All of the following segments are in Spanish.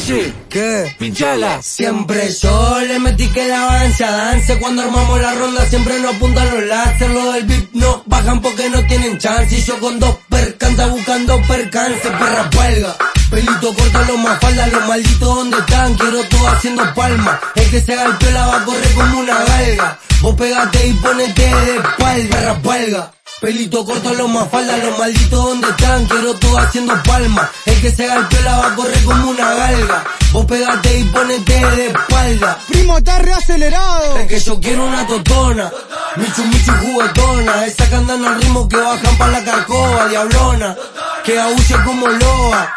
calle. ¿Qué? Pinchala. Siempre yo le metí que la avance dance Cuando armamos la ronda siempre nos apuntan los láser Los del VIP no bajan porque no tienen chance Y yo con dos percantas buscando percance Perra huelga Pelito corto, los más falda, los malditos donde están, quiero todo haciendo palma. El que se haga el la va a correr como una galga. Vos pegate y ponete de espalda, perra huelga. Pelito corto, los más falda, los malditos donde están, quiero todo haciendo palma. El que se el la va a correr como una galga. Vos pegate y ponete de espalda. Primo, está reacelerado. Es que yo quiero una totona. Michu, michu, juguetona. Esa que andan al ritmo que bajan pa' la carcoba, diablona. Que aúlle como loa.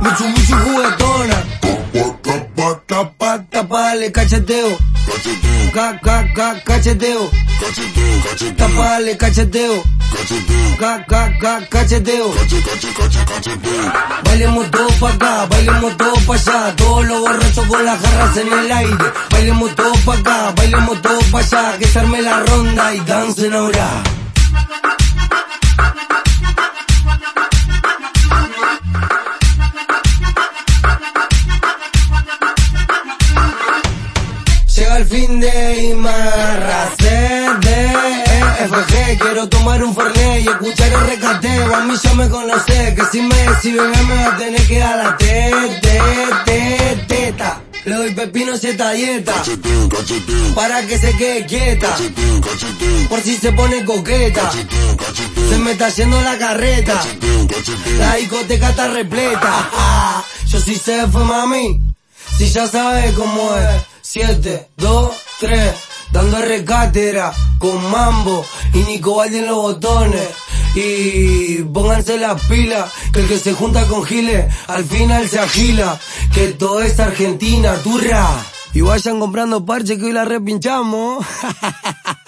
Michu, michu, juguetona. Tapale, cacheteo. Ca, ca, ca, cacheteo. Tapale, cacheteo. Ca, ca, ca, cacheteo. Bailemos todos pa' acá, bailemos todos pa' allá. Todos los borrachos con las jarras en el aire. Bailemos todos pa' acá, bailemos todos pa' allá. Que se arme la ronda y dancen ahora. Llega el fin de Imarra, C, D, E, F, G Quiero tomar un fernet y escuchar el recateo A mí ya me conoce, que si me decís me va a tener que dar la T, T, T, teta le doy pepino y dieta Para que se quede quieta. Por si se pone coqueta Se me está haciendo la carreta. La discoteca está repleta. Yo sí sé fue mami Si ya sabes cómo es 7, 2, 3, dando recátera con mambo y Nico en los botones. Y pónganse las pilas, que el que se junta con Giles al final se agila. Que todo es Argentina, turra. Y vayan comprando parche que hoy la repinchamos.